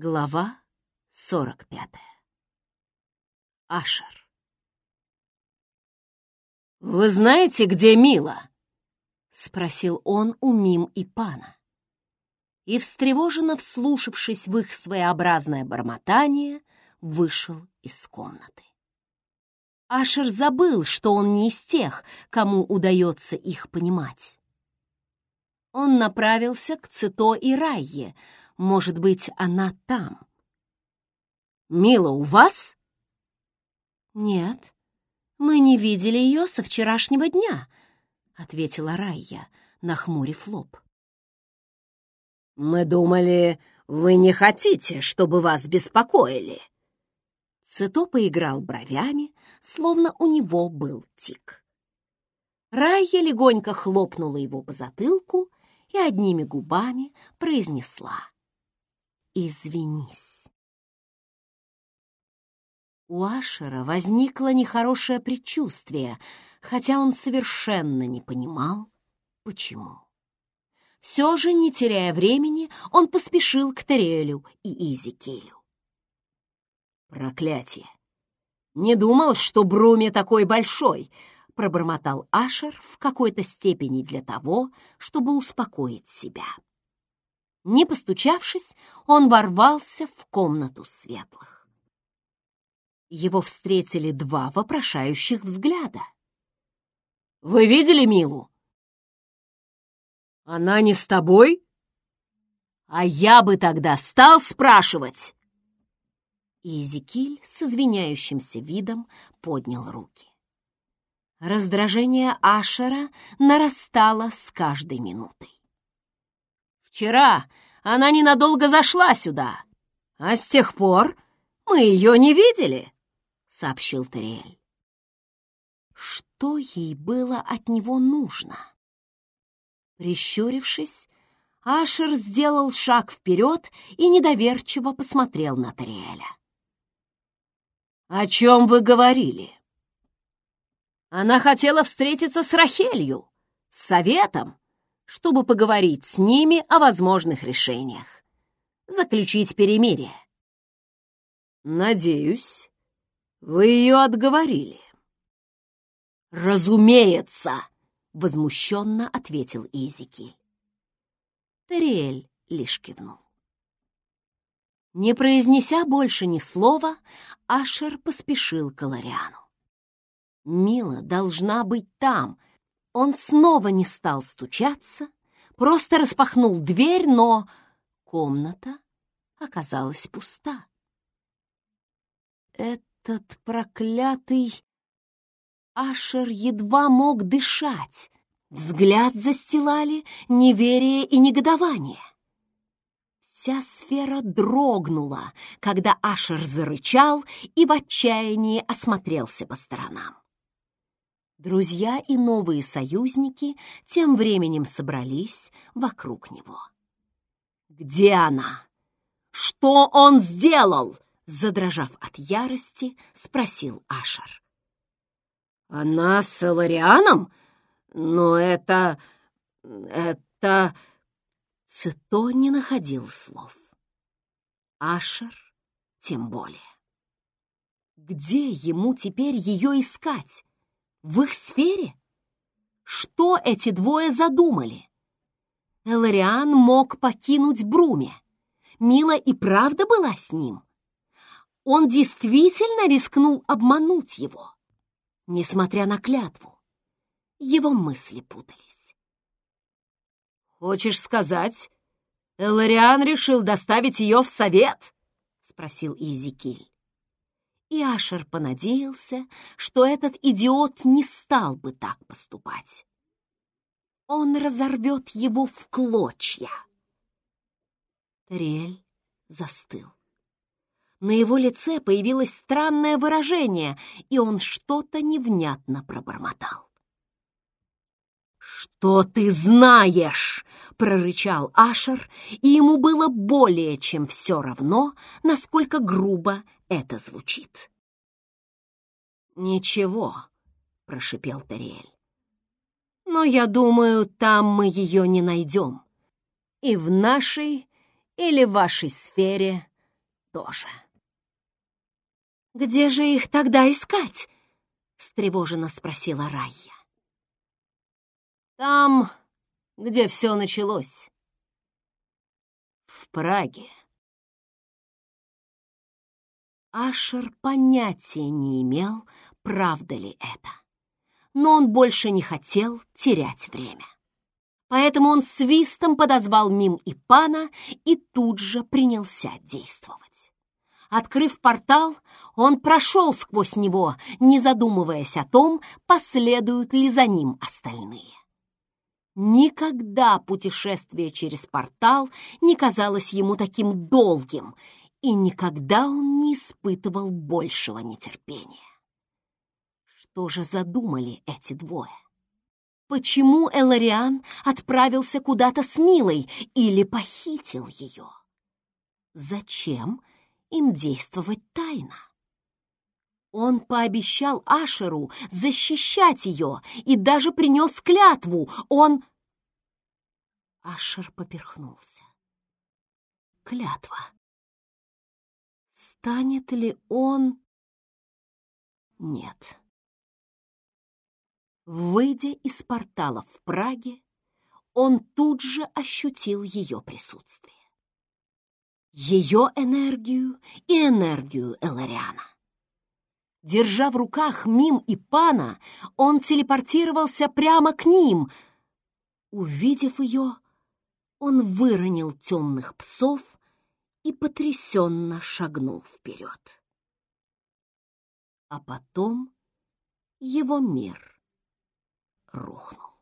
Глава сорок пятая. Ашер. «Вы знаете, где Мила?» — спросил он у Мим и Пана. И, встревоженно вслушавшись в их своеобразное бормотание, вышел из комнаты. Ашер забыл, что он не из тех, кому удается их понимать. Он направился к Цито и Райе, может быть, она там. «Мила, у вас?» «Нет, мы не видели ее со вчерашнего дня», — ответила Райя, нахмурив лоб. «Мы думали, вы не хотите, чтобы вас беспокоили». Цито поиграл бровями, словно у него был тик. Райя легонько хлопнула его по затылку и одними губами произнесла извинись. У Ашера возникло нехорошее предчувствие, хотя он совершенно не понимал, почему. Все же, не теряя времени, он поспешил к Терелю и Изикелю. «Проклятие! Не думал, что Бруме такой большой!» — пробормотал Ашер в какой-то степени для того, чтобы успокоить себя. Не постучавшись, он ворвался в комнату светлых. Его встретили два вопрошающих взгляда. «Вы видели Милу?» «Она не с тобой?» «А я бы тогда стал спрашивать!» И с извиняющимся видом поднял руки. Раздражение Ашера нарастало с каждой минутой. Вчера она ненадолго зашла сюда, а с тех пор мы ее не видели», — сообщил Терриэль. Что ей было от него нужно? Прищурившись, Ашер сделал шаг вперед и недоверчиво посмотрел на Тариэля. «О чем вы говорили?» «Она хотела встретиться с Рахелью, с советом, чтобы поговорить с ними о возможных решениях, заключить перемирие. Надеюсь, вы ее отговорили. Разумеется, возмущенно ответил Изики. Тариэль лишь кивнул. Не произнеся больше ни слова, Ашер поспешил к Лориану. Мила должна быть там, он снова не стал стучаться, просто распахнул дверь, но комната оказалась пуста. Этот проклятый Ашер едва мог дышать. Взгляд застилали неверие и негодование. Вся сфера дрогнула, когда Ашер зарычал и в отчаянии осмотрелся по сторонам. Друзья и новые союзники тем временем собрались вокруг него. «Где она? Что он сделал?» Задрожав от ярости, спросил Ашер. «Она с Эларианом? Но это... это...» Цито не находил слов. Ашер тем более. Где ему теперь ее искать? В их сфере? Что эти двое задумали? Элариан мог покинуть Бруме. Мила и правда была с ним. Он действительно рискнул обмануть его, несмотря на клятву. Его мысли путались. «Хочешь сказать, Элариан решил доставить ее в совет?» — спросил Изикиль и Ашер понадеялся, что этот идиот не стал бы так поступать. Он разорвет его в клочья. Тариэль застыл. На его лице появилось странное выражение, и он что-то невнятно пробормотал. «Что ты знаешь?» — прорычал Ашер, и ему было более чем все равно, насколько грубо это звучит. «Ничего», — прошипел Тариэль. «Но я думаю, там мы ее не найдем. И в нашей или вашей сфере тоже. «Где же их тогда искать?» — встревоженно спросила Райя. «Там, где все началось. В Праге». Ашер понятия не имел, правда ли это. Но он больше не хотел терять время. Поэтому он свистом подозвал Мим и Пана и тут же принялся действовать. Открыв портал, он прошел сквозь него, не задумываясь о том, последуют ли за ним остальные. Никогда путешествие через портал не казалось ему таким долгим, и никогда он не испытывал большего нетерпения. Что же задумали эти двое? Почему Элариан отправился куда-то с Милой или похитил ее? Зачем им действовать тайно? Он пообещал Ашеру защищать ее и даже принес клятву. Он... Ашер поперхнулся. Клятва. Станет ли он... Нет. Выйдя из портала в Праге, он тут же ощутил ее присутствие. Ее энергию и энергию Элариана. Держа в руках Мим и Пана, он телепортировался прямо к ним. Увидев ее, он выронил темных псов и потрясенно шагнул вперед. А потом его мир рухнул.